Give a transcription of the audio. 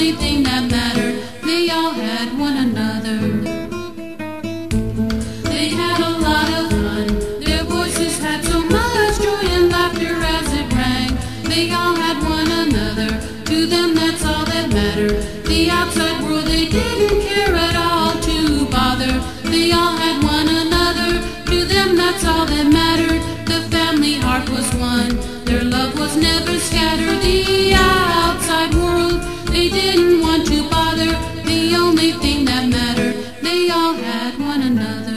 only thing that mattered. They all had one another. They had a lot of fun. Their voices had so much joy and laughter as it rang. They all had one another. To them, that's all that mattered. The outside world, they didn't care at all to bother. They all had one another. To them, that's all that mattered. The family heart was one. one another.